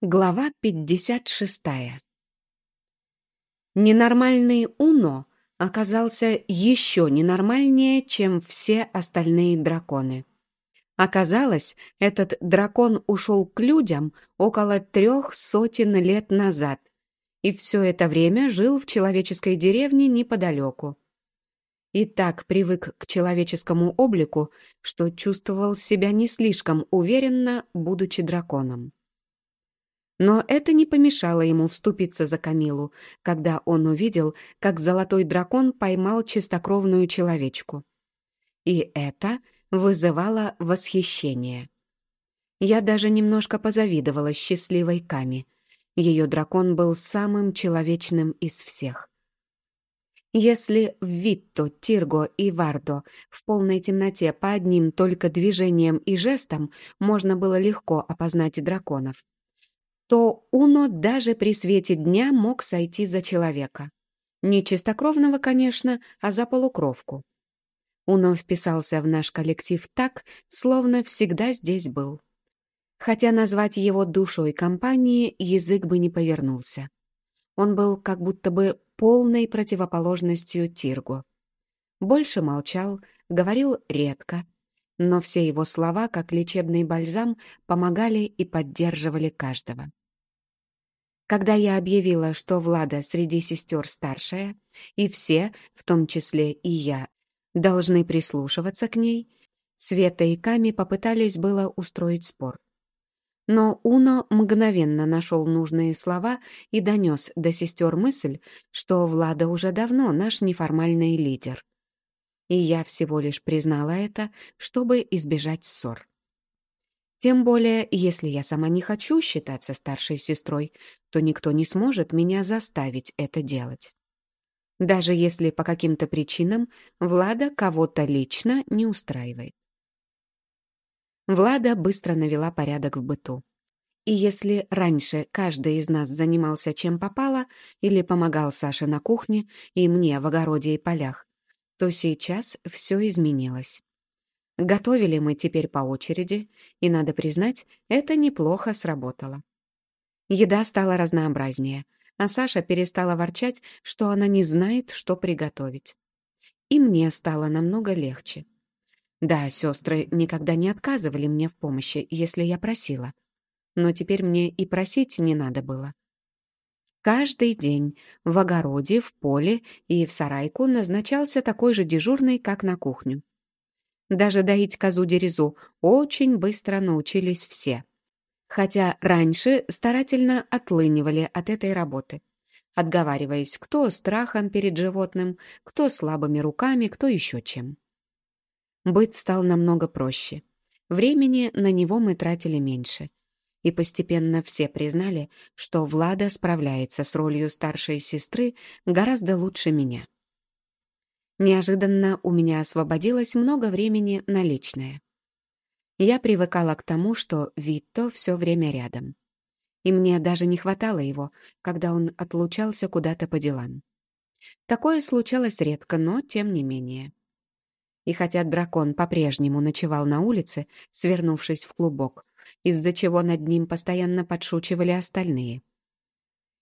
Глава 56. Ненормальный Уно оказался еще ненормальнее, чем все остальные драконы. Оказалось, этот дракон ушел к людям около трех сотен лет назад и все это время жил в человеческой деревне неподалеку. И так привык к человеческому облику, что чувствовал себя не слишком уверенно, будучи драконом. Но это не помешало ему вступиться за Камилу, когда он увидел, как золотой дракон поймал чистокровную человечку. И это вызывало восхищение. Я даже немножко позавидовала счастливой Ками. Ее дракон был самым человечным из всех. Если в Витто, Тирго и Вардо в полной темноте по одним только движениям и жестам можно было легко опознать драконов, Уно даже при свете дня мог сойти за человека. Не чистокровного, конечно, а за полукровку. Уно вписался в наш коллектив так, словно всегда здесь был. Хотя назвать его душой компании язык бы не повернулся. Он был как будто бы полной противоположностью Тиргу. Больше молчал, говорил редко, но все его слова, как лечебный бальзам, помогали и поддерживали каждого. Когда я объявила, что Влада среди сестер старшая, и все, в том числе и я, должны прислушиваться к ней, Света и Ками попытались было устроить спор. Но Уно мгновенно нашел нужные слова и донес до сестер мысль, что Влада уже давно наш неформальный лидер. И я всего лишь признала это, чтобы избежать ссор. Тем более, если я сама не хочу считаться старшей сестрой, то никто не сможет меня заставить это делать. Даже если по каким-то причинам Влада кого-то лично не устраивает. Влада быстро навела порядок в быту. И если раньше каждый из нас занимался чем попало или помогал Саше на кухне и мне в огороде и полях, то сейчас все изменилось. Готовили мы теперь по очереди, и, надо признать, это неплохо сработало. Еда стала разнообразнее, а Саша перестала ворчать, что она не знает, что приготовить. И мне стало намного легче. Да, сестры никогда не отказывали мне в помощи, если я просила. Но теперь мне и просить не надо было. Каждый день в огороде, в поле и в сарайку назначался такой же дежурный, как на кухню. Даже доить козу-дерезу очень быстро научились все. Хотя раньше старательно отлынивали от этой работы, отговариваясь кто страхом перед животным, кто слабыми руками, кто еще чем. Быт стал намного проще. Времени на него мы тратили меньше. И постепенно все признали, что Влада справляется с ролью старшей сестры гораздо лучше меня. Неожиданно у меня освободилось много времени на личное. Я привыкала к тому, что Витто все время рядом. И мне даже не хватало его, когда он отлучался куда-то по делам. Такое случалось редко, но тем не менее. И хотя дракон по-прежнему ночевал на улице, свернувшись в клубок, из-за чего над ним постоянно подшучивали остальные,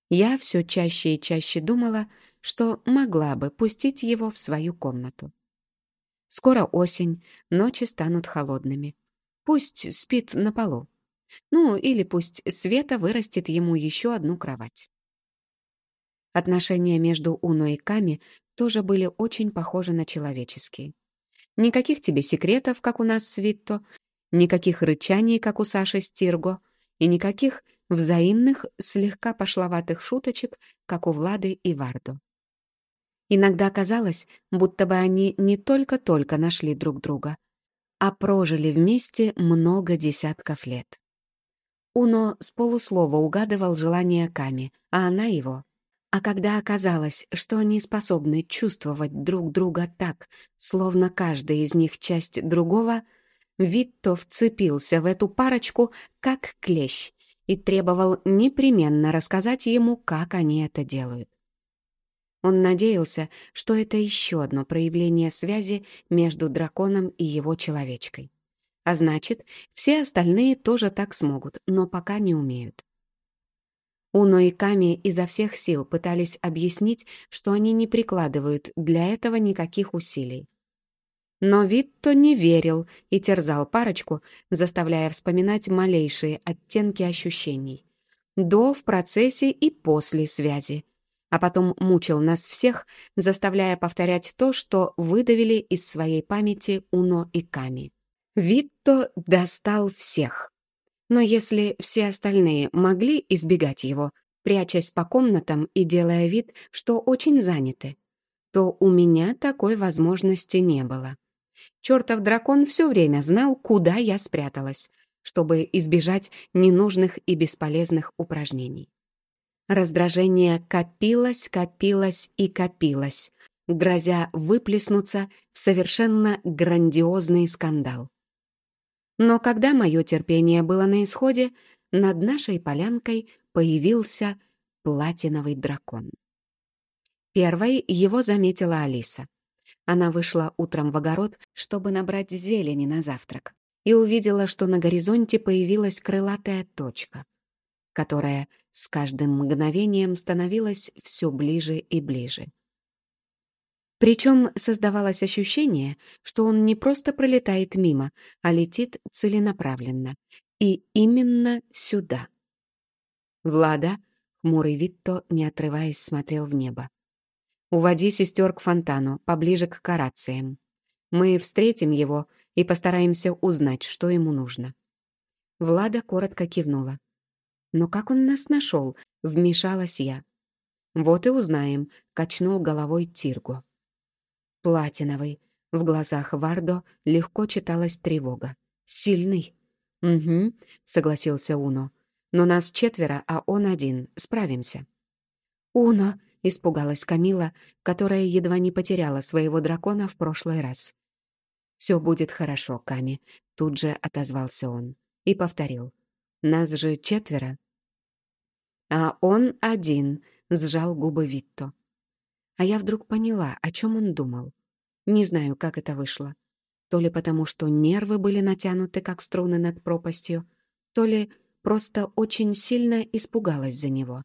я все чаще и чаще думала, что могла бы пустить его в свою комнату. Скоро осень, ночи станут холодными. Пусть спит на полу. Ну, или пусть Света вырастет ему еще одну кровать. Отношения между Уно и Ками тоже были очень похожи на человеческие. Никаких тебе секретов, как у нас с Витто, никаких рычаний, как у Саши Стирго, и никаких взаимных, слегка пошловатых шуточек, как у Влады и Вардо. Иногда казалось, будто бы они не только-только нашли друг друга, а прожили вместе много десятков лет. Уно с полуслова угадывал желание Ками, а она его. А когда оказалось, что они способны чувствовать друг друга так, словно каждый из них часть другого, Витто вцепился в эту парочку как клещ и требовал непременно рассказать ему, как они это делают. Он надеялся, что это еще одно проявление связи между драконом и его человечкой. А значит, все остальные тоже так смогут, но пока не умеют. Уно и Ками изо всех сил пытались объяснить, что они не прикладывают для этого никаких усилий. Но Витто не верил и терзал парочку, заставляя вспоминать малейшие оттенки ощущений. До, в процессе и после связи. А потом мучил нас всех, заставляя повторять то, что выдавили из своей памяти Уно и Ками. Витто достал всех. Но если все остальные могли избегать его, прячась по комнатам и делая вид, что очень заняты, то у меня такой возможности не было. Чертов дракон все время знал, куда я спряталась, чтобы избежать ненужных и бесполезных упражнений. Раздражение копилось, копилось и копилось, грозя выплеснуться в совершенно грандиозный скандал. Но когда мое терпение было на исходе, над нашей полянкой появился платиновый дракон. Первой его заметила Алиса. Она вышла утром в огород, чтобы набрать зелени на завтрак, и увидела, что на горизонте появилась крылатая точка, которая с каждым мгновением становилась все ближе и ближе. Причем создавалось ощущение, что он не просто пролетает мимо, а летит целенаправленно. И именно сюда. Влада, хмурый Витто, не отрываясь, смотрел в небо. «Уводи сестер к фонтану, поближе к карациям. Мы встретим его и постараемся узнать, что ему нужно». Влада коротко кивнула. «Но как он нас нашел?» — вмешалась я. «Вот и узнаем», — качнул головой Тирго платиновый. В глазах Вардо легко читалась тревога. «Сильный?» «Угу», — согласился Уно. «Но нас четверо, а он один. Справимся». «Уно!» — испугалась Камила, которая едва не потеряла своего дракона в прошлый раз. «Все будет хорошо, Ками», — тут же отозвался он. И повторил. «Нас же четверо». «А он один», — сжал губы Витто. А я вдруг поняла, о чем он думал. Не знаю, как это вышло. То ли потому, что нервы были натянуты, как струны над пропастью, то ли просто очень сильно испугалась за него.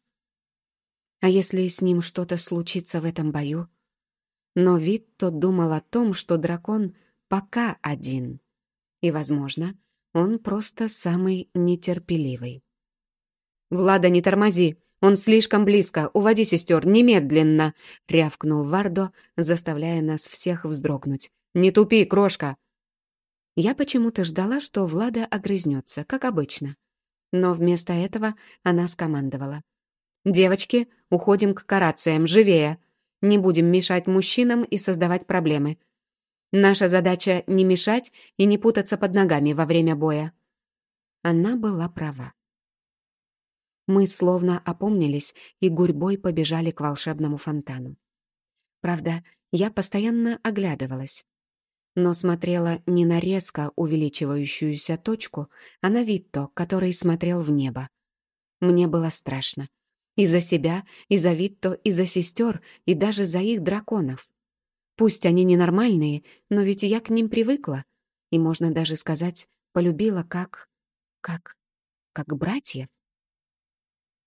А если с ним что-то случится в этом бою? Но вид тот думал о том, что дракон пока один. И, возможно, он просто самый нетерпеливый. «Влада, не тормози!» «Он слишком близко. Уводи сестер, немедленно!» — рявкнул Вардо, заставляя нас всех вздрогнуть. «Не тупи, крошка!» Я почему-то ждала, что Влада огрызнется, как обычно. Но вместо этого она скомандовала. «Девочки, уходим к карациям, живее! Не будем мешать мужчинам и создавать проблемы. Наша задача — не мешать и не путаться под ногами во время боя». Она была права. Мы словно опомнились и гурьбой побежали к волшебному фонтану. Правда, я постоянно оглядывалась. Но смотрела не на резко увеличивающуюся точку, а на Витто, который смотрел в небо. Мне было страшно. И за себя, и за Витто, и за сестер, и даже за их драконов. Пусть они ненормальные, но ведь я к ним привыкла. И можно даже сказать, полюбила как... как... как братьев.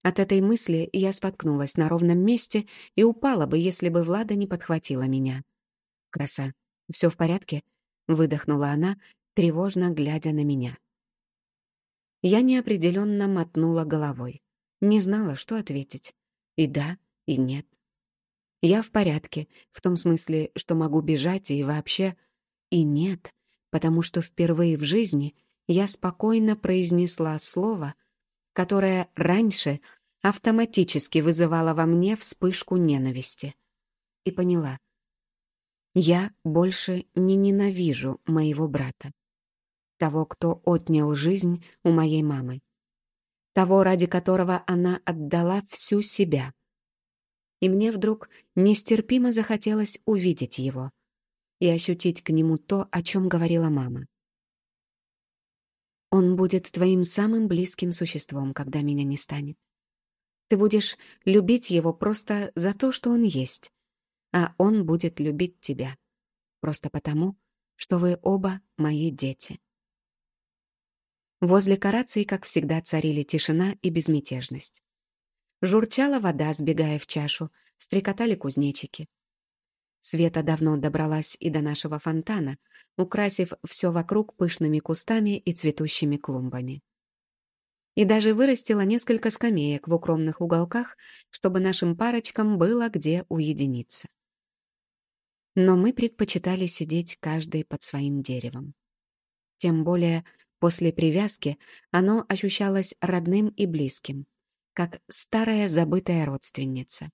От этой мысли я споткнулась на ровном месте и упала бы, если бы Влада не подхватила меня. «Краса, все в порядке?» — выдохнула она, тревожно глядя на меня. Я неопределенно мотнула головой. Не знала, что ответить. И да, и нет. Я в порядке, в том смысле, что могу бежать и вообще... И нет, потому что впервые в жизни я спокойно произнесла слово — которое раньше автоматически вызывало во мне вспышку ненависти. И поняла. Я больше не ненавижу моего брата. Того, кто отнял жизнь у моей мамы. Того, ради которого она отдала всю себя. И мне вдруг нестерпимо захотелось увидеть его и ощутить к нему то, о чем говорила мама. Он будет твоим самым близким существом, когда меня не станет. Ты будешь любить его просто за то, что он есть, а он будет любить тебя просто потому, что вы оба мои дети. Возле карации, как всегда, царили тишина и безмятежность. Журчала вода, сбегая в чашу, стрекотали кузнечики. Света давно добралась и до нашего фонтана, украсив все вокруг пышными кустами и цветущими клумбами. И даже вырастила несколько скамеек в укромных уголках, чтобы нашим парочкам было где уединиться. Но мы предпочитали сидеть каждый под своим деревом. Тем более после привязки оно ощущалось родным и близким, как старая забытая родственница.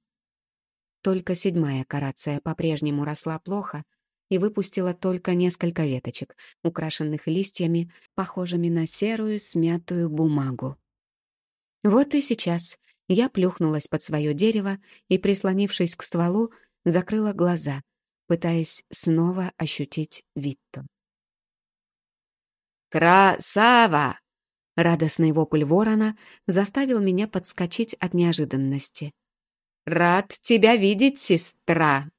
Только седьмая карация по-прежнему росла плохо и выпустила только несколько веточек, украшенных листьями, похожими на серую смятую бумагу. Вот и сейчас я плюхнулась под свое дерево и, прислонившись к стволу, закрыла глаза, пытаясь снова ощутить Витто. «Красава!» Радостный вопль ворона заставил меня подскочить от неожиданности. «Рад тебя видеть, сестра!»